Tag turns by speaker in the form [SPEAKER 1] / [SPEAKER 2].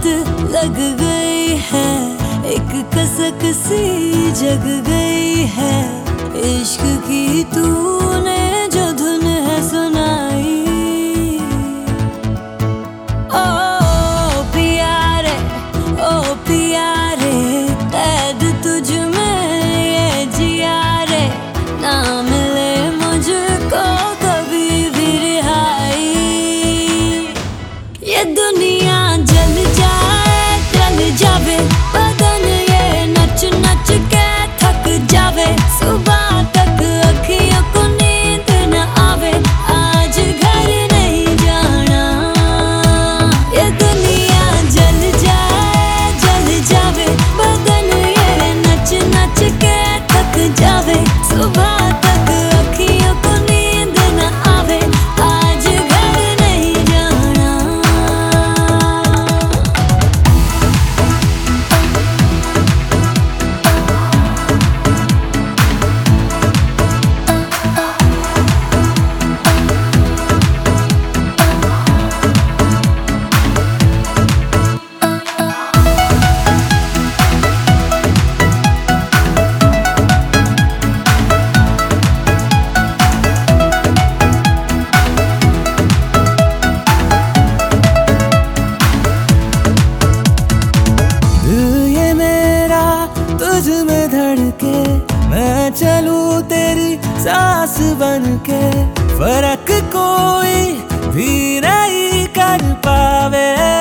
[SPEAKER 1] आदत लग गई है एक कसक सी जग गई है। इश्क की तूने llave, su
[SPEAKER 2] तुझ में धड़के, मैं चलू तेरी सांस बन के फ़र्क कोई भी नहीं कर पावे।